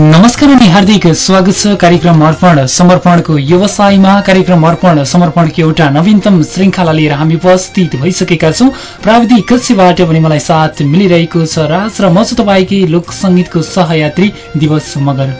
नमस्कार अनि हार्दिक स्वागत छ कार्यक्रम अर्पण समर्पणको व्यवसायमा। कार्यक्रम अर्पण समर्पणको एउटा नवीनतम श्रृङ्खला लिएर हामी उपस्थित भइसकेका छौँ। प्राविधिक कक्षबाट पनि मलाई साथ मिलिरहेको छ राज र म छु तपाईँकै लोक सङ्गीतको सहयात्री दिवस मगर।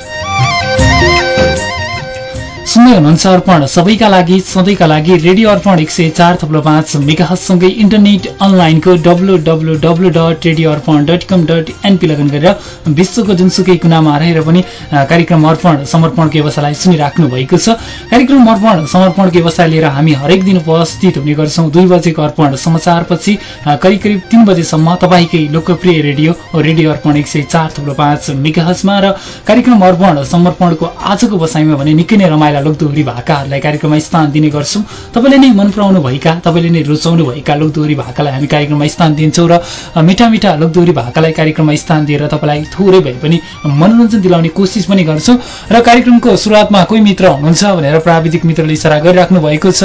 सुन्दै हुनुहुन्छ अर्पण सबैका लागि सधैँका लागि रेडियो अर्पण एक सय चार थप्लो पाँच मेगासँगै इन्टरनेट अनलाइनको W W W dot radio Arpan dot com dot NP login गरेर विश्वको जुनसुकै कुनामा रहेर पनि कार्यक्रम अर्पण समर्पणको व्यवसायलाई सुनिराख्नु भएको छ। कार्यक्रम अर्पण समर्पणको व्यवसाय लिएर हामी हरेक दिन उपस्थित हुने गर्छौँ। दुई बजेको अर्पण समाचारपछि करिब करिब तिन बजेसम्म तपाईँकै लोकप्रिय रेडियो रेडियो अर्पण एक सय चार थप्लो पाँच र कार्यक्रम अर्पण समर्पणको आजको बसाइमा भने निकै नै रमाइलो लोकदोहोरी भाकाहरूलाई कार्यक्रममा स्थान दिने गर्छौँ। तपाईँले नै मन पराउनु भएका तपाईँले नै रुचाउनु भएका लोकदोहोरी भाकालाई हामी कार्यक्रममा स्थान दिन्छौँ र मिठा मिठा लोकदोहोरी भाकालाई कार्यक्रममा स्थान दिएर तपाईँलाई थोरै भए पनि मनोरञ्जन दिलाउने कोसिस पनि गर्छौँ। र कार्यक्रमको सुरुवातमा कोही मित्र हुनुहुन्छ भनेर प्राविधिक मित्रले इसारा गरिराख्नु भएको छ।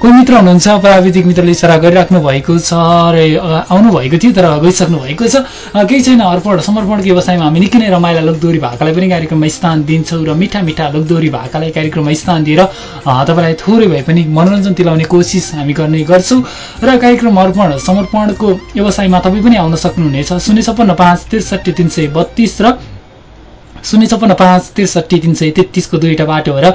कोही मित्र हुनुहुन्छ प्राविधिक मित्रले इसारा गरिराख्नु भएको छ र आउनुभएको थियो तर गइसक्नु भएको छ। केही छैन अर्पण समर्पणको व्यवसायमा हामी निकै नै रमाइला लोकदोरी भाकालाई पनि कार्यक्रममा स्थान दिन्छौँ र मिठा मिठा लोकदोरी भाकालाई कार्यक्रममा स्थान दिएर तपाईँलाई थोरै भए पनि मनोरञ्जन दिलाउने कोसिस हामी गर्ने गर्छौँ। र कार्यक्रम अर्पण समर्पणको व्यवसायमा तपाईँ पनि आउन सक्नुहुनेछ। शून्य र शून्य छप्पन्न पाँच त्रिसठी तिन सय तेत्तिसको दुईवटा बाटो भएर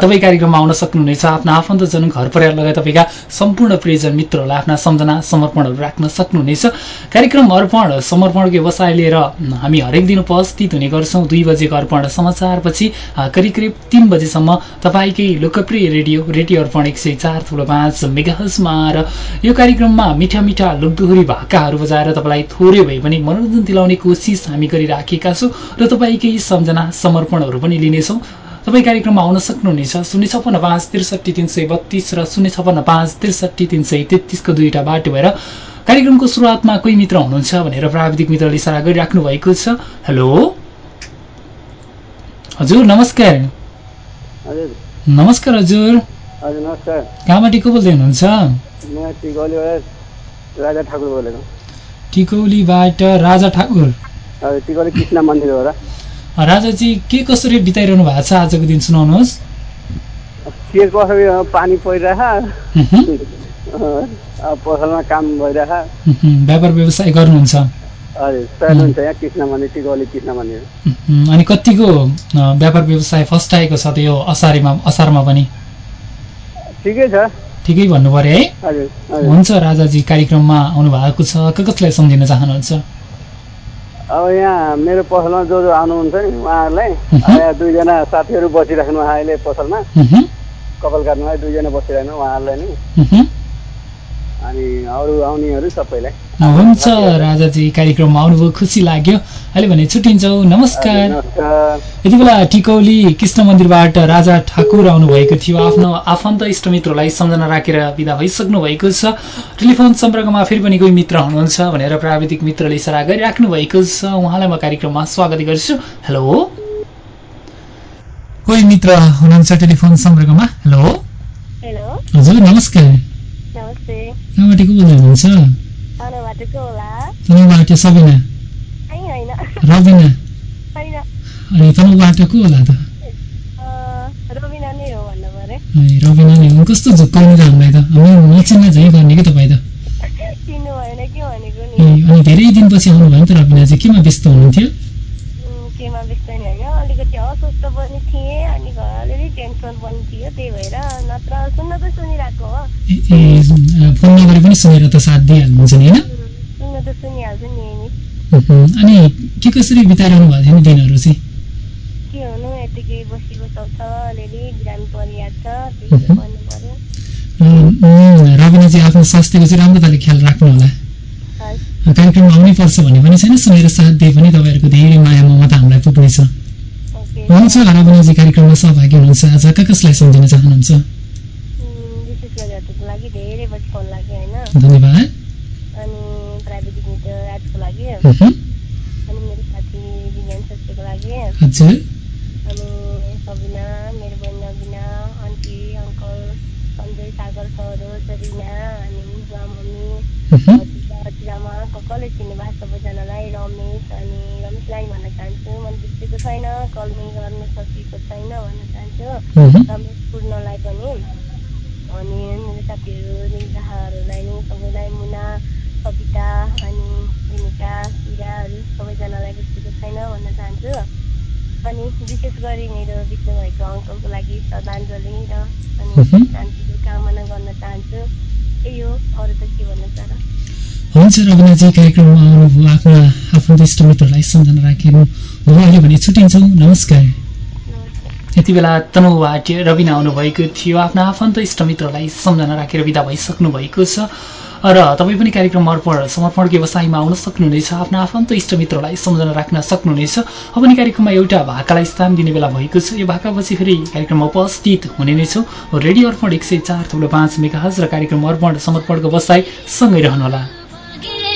तपाईँ कार्यक्रममा आउन सक्नुहुनेछ। आफ्ना आफन्तजन घर परिवार लगायत तपाईँका सम्पूर्ण प्रियजन मित्रहरूलाई आफ्ना सम्झना समर्पणहरू राख्न सक्नुहुनेछ। कार्यक्रम अर्पण समर्पणको व्यवसाय लिएर हामी हरेक दिन उपस्थित हुने गर्छौँ। दुई बजेको अर्पण समाचारपछि करिब करिब तिन बजेसम्म तपाईँकै लोकप्रिय रेडियो रेडियो अर्पण एक सय चार थुलो पाँच मेगाहजमा र यो कार्यक्रममा मिठा मिठा लोकदोहोरी भाकाहरू बजाएर तपाईँलाई थोरै भए पनि मनोरञ्जन दिलाउने कोसिस हामी गरिराखेका छौँ र तपाईँकै सम्झना समर्पणहरू पनि लिनेछौँ। तपाईँ कार्यक्रममा आउन सक्नुहुनेछ। शून्य छप्पन्न पाँच त्रिसठी तिन सय बत्तिस र शून्य छप्पन्न पाँच त्रिसठी तिन सय तेत्तिसको दुईवटा बाटो भएर कार्यक्रमको सुरुवातमा कोही मित्र हुनुहुन्छ भनेर प्राविधिक मित्रले इसारा गरिराख्नु भएको छ। हेलो? हजुर नमस्कार। नमस्कार हजुर। कहाँबाट को बोल्दै हुनुहुन्छ? टिकौलीबाट राजा ठाकुर। राजाजी के कसरी बिताइरहनु भएको छ आजको दिन सुनाउनुहोस्। के कसरी पानी परिरहेछ। पसलमा काम भइरहेछ। व्यापार व्यवसाय गर्नुहुन्छ। अनि कतिको व्यापार व्यवसाय फर्स्ट आएको छ त्यो असारमा असारमा पनि? ठिकै छ। ठिकै भन्नु पर्यो है। हुन्छ राजाजी कार्यक्रममा आउनु भएको छ कसलाई सम्झिन चाहनुहुन्छ? अब यहाँ मेरो पसलमा जो जो आउनुहुन्छ नि उहाँहरूलाई यहाँ दुईजना साथीहरू बसिराख्नु अहिले पसलमा। कपाल काट्नुलाई दुईजना बसिरहनु उहाँहरूलाई नि। अनि अरू आउनेहरू सबैलाई। हुन्छ राजाजी कार्यक्रममा आउनुभयो खुसी लाग्यो। अहिले भने छुट्टिन्छौँ। नमस्कार। यति बेला टिकौली कृष्ण मन्दिरबाट राजा ठाकुर आउनुभएको थियो। आफ्नो आफन्त इष्टमित्रलाई सम्झना राखेर विदा भइसक्नु भएको छ। टेलिफोन सम्पर्कमा फेरि पनि कोही मित्र हुनुहुन्छ भनेर प्राविधिक मित्रले इसारा गरिराख्नु भएको छ। उहाँलाई म कार्यक्रममा स्वागत गर्छु। हेलो। कोही मित्र हुनुहुन्छ टेलिफोन सम्पर्कमा? हेलो। हजुर नमस्कार। कहाँबाट को बोल्दै हुनुहुन्छ तनहुबाट सबिना? रबिना? अनि तनहुबाट को होला त? रबिना नै हो कस्तो झुक्काउनु हामीलाई त? हामी नचिन्न झै गर्ने कि तपाईँ त? अनि धेरै दिनपछि आउनुभयो नि त रबिना चाहिँ केमा व्यस्त हुनुहुन्थ्यो? केमा व्यस्त नि होइन अलिकति अस्वस्थ पनि थिएँ अनि घर अलिअलि टेन्सन पनि थियो त्यही भएर नत्र सुन्न त सुनिरहेको हो। ए फोन नगरे पनि सुनेर त साथ दिइहाल्नुहुन्छ नि होइन? सुन्न त सुनिहाल्छु नि अनि के कसरी बिताइरहनु भएको थियो नि दिनहरू चाहिँ? के हुनु यतिकै बसी बसाउँछ अलिअलि बिरामी परिहाल्छ त्यही गर्नु पर्यो। चाहिँ आफ्नो स्वास्थ्यको चाहिँ राम्रो खाले ख्याल राख्नु होला। कार्यक्रममा आउनै पर्छ भन्ने पनि छैन सुनेर साथ दिए पनि तपाईँहरूको धेरै माया ममता हामीलाई पुग्नेछ हुन्छ रविनाजी कार्यक्रममा सहभागी हुनुहुन्छ। आज कहाँ कसलाई सम्झिन चाहनुहुन्छ? धन्यवाद। अनि प्राविधिक मित्र राजको लागि। अनि मेरो साथी विज्ञान शास्त्रीको लागि। हजुर। अनि सबिना मेरो बहिनी Nabina aunty uncle Sanjay Sagar sir Sarina अनि बुवा मम्मी हजुरआमा कसले चिन्नु भएको सबैजनालाई रमेश अनि रमेशलाई भन्न चाहन्छु। मन बिर्सेको छैन कलमी गर्न सकेको छैन भन्न चाहन्छु। रमेश पूर्णलाई पनि अनि मेरो साथीहरू निग्राहरूलाई नि सबैलाई मुना कविता अनि भूमिका सिराहरू सबैजनालाई बिर्सेको छैन भन्न चाहन्छु। अनि विशेष गरी मेरो बित्नु भएको अङ्कलको लागि श्रद्धाञ्जली र अनि शान्तिको कामना गर्न चाहन्छु। यही हो अरू त के भन्नु छ र? हुन्छ रविनाजी कार्यक्रममा आउनुभयो आफ्ना आफ्नो इष्टमित्रलाई सम्झना राखिनु हो अहिले भने छुट्टिन्छौँ नमस्कार। यति बेला तनहुबाट रविना आउनुभएको थियो। आफ्ना आफन्त इष्टमित्रलाई सम्झना राखेर विदा भइसक्नु भएको छ। र तपाईँ पनि कार्यक्रम अर्पण समर्पण व्यवसायमा आउन सक्नुहुनेछ। आफ्ना आफन्त इष्टमित्रलाई सम्झना राख्न सक्नुहुनेछ। अब पनि कार्यक्रममा एउटा भाकालाई स्थान दिने बेला भएको छ। यो भाकापछि फेरि कार्यक्रममा उपस्थित हुने नै छौँ। रेडियो अर्पण एक सय चार थुप्रो पाँच र कार्यक्रम अर्पण समर्पणको व्यवसाय सँगै रहनुहोला।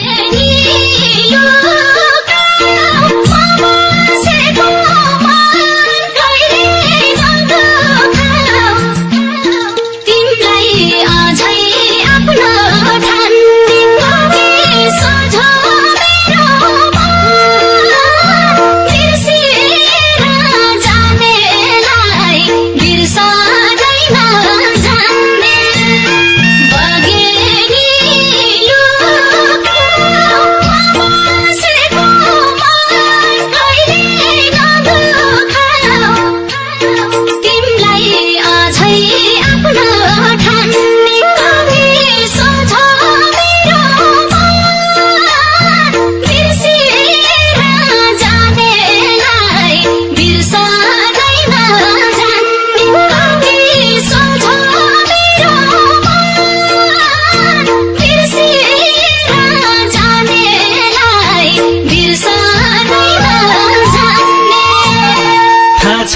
येनी लो का मामा सेगा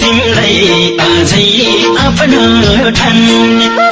तिमीलाई अझै आफ्नो ठान्ने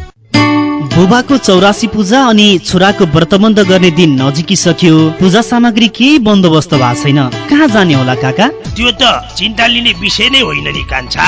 बुबाको चौरासी पूजा अनि छोराको व्रतबन्ध गर्ने दिन नजिकिसक्यो पूजा सामग्री केही बन्दोबस्त भएको छैन। कहाँ जाने होला काका? त्यो त चिन्ता लिने विषय नै होइन नि कान्छा।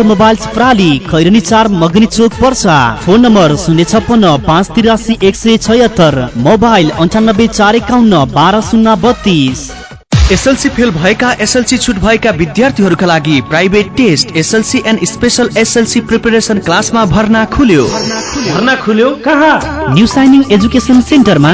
अटोमोबाइल्स प्राली खैरनी चार मगनी चोक पर्सा फोन नम्बर शून्य छप्पन्न पाँच तिरासी एक सय छयत्तर। मोबाइल अन्ठानब्बे चार एकाउन्न बाह्र शून्य बत्तिस। एसएलसी फेल भएका एसएलसी छुट भएका विद्यार्थीहरूका लागि private test SLC and special SLC preparation क्लासमा भर्ना खुल्यो। भर्ना खुल्यो? कहाँ? न्यू साइनिङ एजुकेसन सेन्टरमा।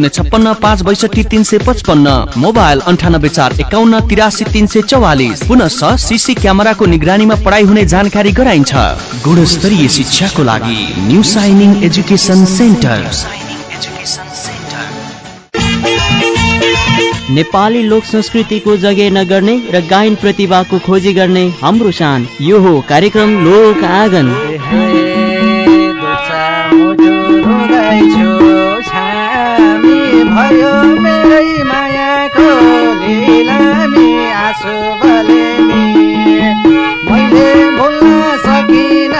शून्य छप्पन्न पाँच बैसठी तिन सय पचपन्न मोबाइल अन्ठानब्बे चार एकाउन्न तिरासी तिन सय चौवालिस। पुनः सिसी क्यामेराको निगरानीमा पढाइ हुने जानकारी गराइन्छ। गुणस्तरीय शिक्षाको लागि new shining education centre. Nepali लोक संस्कृतिको जगे नगर्ने र गायन प्रतिभाको खोजी गर्ने हाम्रो शान। यो हो कार्यक्रम लोक आँगन। भयो मेरै मायाको लिलामी आँसु बलेनी मैले भुल्न सकिन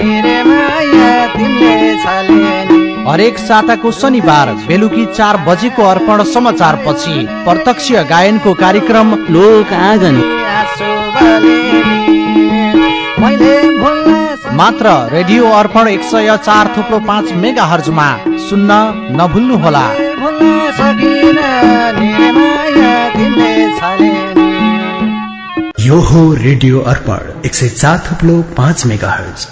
निरे माया तिमीले छलेनी हरेक साताको शनिबार बेलुकी चार बजेको अर्पण समाचार पछि प्रत्यक्ष गायनको कार्यक्रम लोक आँगन। मात्र रेडियो अर्पण एक सय चार थुप्रो पाँच मेगा हर्जमा सुन्न नभुल्नुहोला। भुल्न सकिन माया यो हो रेडियो अर्पण एक सय चार थुप्लो पाँच मेगा हर्ज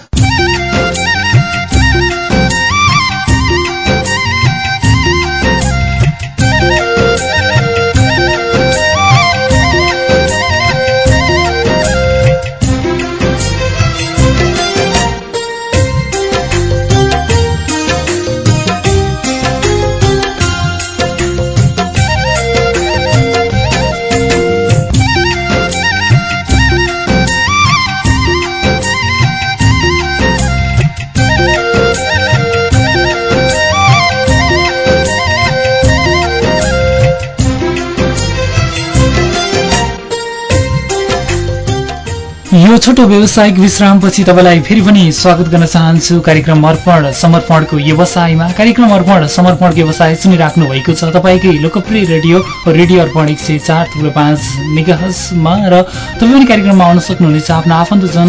यो छोटो व्यावसायिक विश्रामपछि तपाईँलाई फेरि पनि स्वागत गर्न चाहन्छु। कार्यक्रम अर्पण समर्पणको व्यवसायमा। कार्यक्रम अर्पण समर्पणको व्यवसाय सुनिराख्नु भएको छ। तपाईँकै लोकप्रिय रेडियो रेडियो अर्पण एक सय चार थुप्रो पाँच मेगाहसमा र तपाईँ पनि कार्यक्रममा आउन सक्नुहुनेछ। आफ्नो आफन्तजन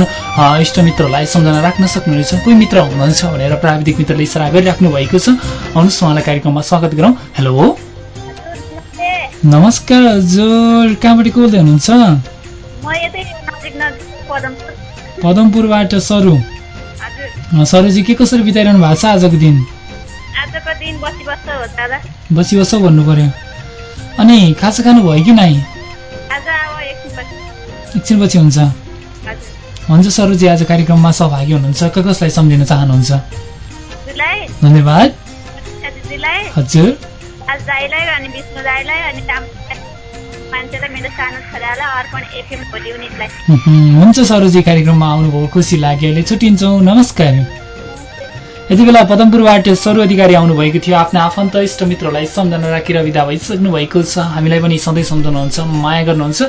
इष्टमित्रलाई सम्झना राख्न सक्नुहुनेछ। कोही मित्र हुनुहुन्छ भनेर प्राविधिक मित्रले इसारा गरिराख्नु भएको छ। आउनुहोस् उहाँलाई कार्यक्रममा स्वागत गरौँ। हेलो। नमस्कार हजुर। कहाँबाट को बोल्दै हुनुहुन्छ? पदमपुरबाट सरू। सरूजी के कसरी बिताइरहनु भएको छ आजको दिन? बसी बस्छ भन्नु पर्यो। अनि खाजा खानु भयो कि नै आज अब एकछिनपछि। हुन्छ। हुन्छ सरूजी आज कार्यक्रममा सहभागी हुनुहुन्छ। क कसलाई सम्झिन चाहनुहुन्छ? धन्यवाद। हजुर। हुन्छ सरोजी कार्यक्रममा आउनुभयो खुसी लाग्यो। अहिले छुट्टिन्छौँ। नमस्कार। यति बेला पदमपुरबाट सरू अधिकारी आउनुभएको थियो। आफ्नो आफन्त इष्ट मित्रलाई सम्झना राखेर विदा भइसक्नु भएको छ। हामीलाई पनि सधैँ सम्झाउनुहुन्छ माया गर्नुहुन्छ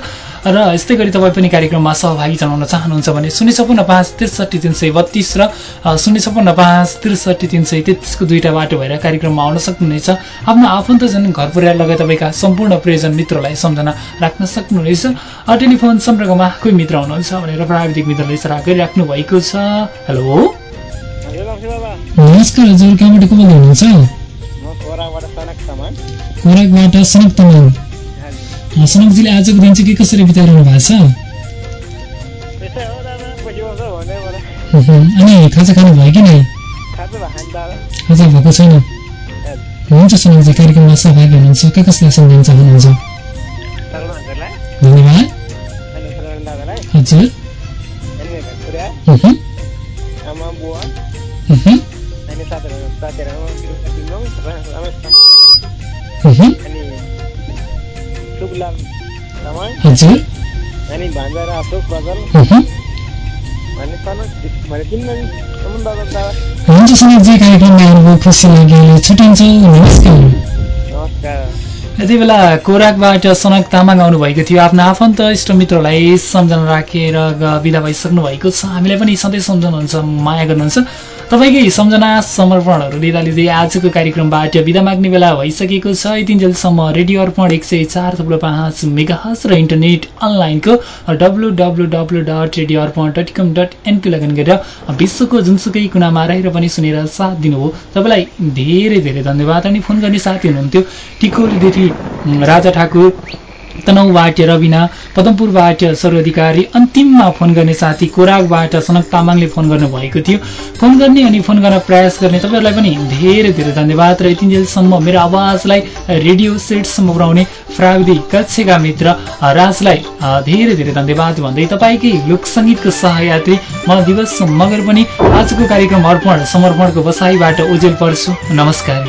र यस्तै गरी तपाईँ पनि कार्यक्रममा सहभागी जनाउन चाहनुहुन्छ भने शून्य छपन्न पाँच त्रिसठी तिन सय बत्तिस र शून्य छपन्न पाँच त्रिसठी तिन सय तेत्तिसको दुईवटा बाटो भएर कार्यक्रममा आउन सक्नुहुनेछ। आफ्नो आफन्तजन घर परिवार लगायत तपाईँका सम्पूर्ण प्रियजन मित्रलाई सम्झना राख्न सक्नुहुनेछ। टेलिफोन सम्पर्कमा कोही मित्र हुनुहुन्छ भनेर प्राविधिक मित्रले सराह गरिराख्नु भएको छ। हेलो? नमस्कार हजुर कहाँबाट को बोल्दै हुनुहुन्छ? खोराकबाट सनक तमान अ, सनकजीले आजको दिन चाहिँ के कसरी बिताइरहनु भएको छ? अनि खाजा खानु भयो कि नै? खाजा भएको छैन? हुन्छ सनकजी कार्यक्रममा सहभागी हुनुहुन्छ। के कसलाई सम्झिन चाहनुहुन्छ धन्यवाद। हजुर। अनि भान्जा अशोक बदल उहुँ, भने तिन बजीसम्म दादा दादा हुन्छ सनकजी कार्यक्रममा आउनुभयो खुसी लाग्यो छुट्टिन्छौँ नमस्कार नमस्कार यति बेला कोराकबाट सनक तामाङ आउनुभएको थियो आफ्ना आफन्त इष्टमित्रलाई सम्झना राखेर बिदा भइसक्नु भएको छ हामीलाई पनि सधैँ सम्झनुहुन्छ माया गर्नुहुन्छ तपाईँकै सम्झना समर्पणहरू लिँदा लिँदै आजको कार्यक्रमबाट बिदा माग्ने बेला भइसकेको छ। यतिन्जेलसम्म रेडियो अर्पण एक सय चार थुप्रो पाँच मेगाहस र इन्टरनेट अनलाइनको W W W dot radio Arpan dot com dot NP log on गरेर विश्वको जुनसुकै कुनामा रहेर पनि सुनेर साथ दिनुभयो। तपाईँलाई धेरै धेरै धन्यवाद अनि फोन गर्ने साथी हुनुहुन्थ्यो। टिकोलीदेखि राजा ठाकुर। तनहुबाट रविना पदमपुरबाट सर अधिकारी अन्तिममा फोन गर्ने साथी कोराकबाट सनक तामाङले फोन गर्नुभएको थियो। फोन गर्ने अनि फोन गर्न प्रयास गर्ने तपाईँहरूलाई पनि धेरै धेरै धन्यवाद र यतिन्जेलसम्म मेरो आवाजलाई रेडियो सेटसम्म पुर्याउने प्राविधिक कक्षका मित्र राजलाई धेरै धेरै धन्यवाद भन्दै तपाईँकै लोकसङ्गीतको सहयात्री म दिवस मगर पनि आजको कार्यक्रम अर्पण समर्पणको बसाइबाट ओजेल पर्छु। नमस्कार।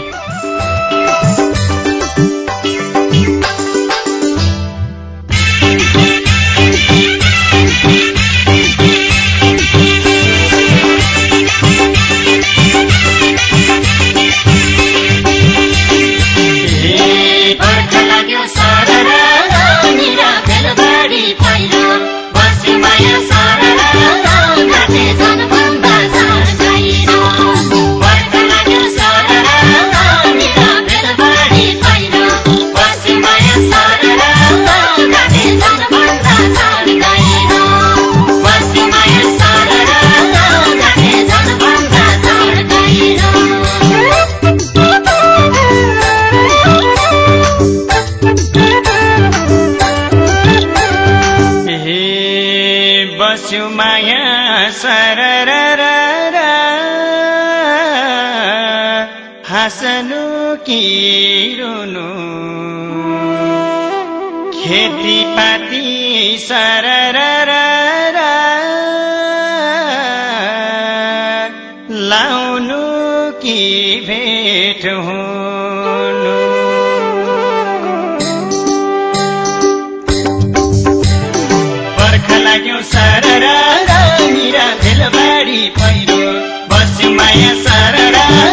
हाँसनु कि रुनु खेतीपाती सरर लाउनु कि भेट हुनु। बर्खा लाग्यो सररा भेलबारी पहिरो। बस्यो माया सररा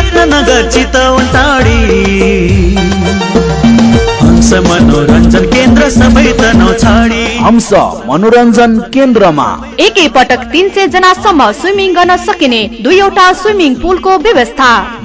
रत्नगर चितवन टाढी हंस मनोरञ्जन केन्द्र सबै तनाउ छाडी हंस मनोरञ्जन केन्द्रमा एकै पटक तीन सय जनासम्म स्विमिङ गर्न सकिने दुईवटा स्विमिङ पुलको व्यवस्था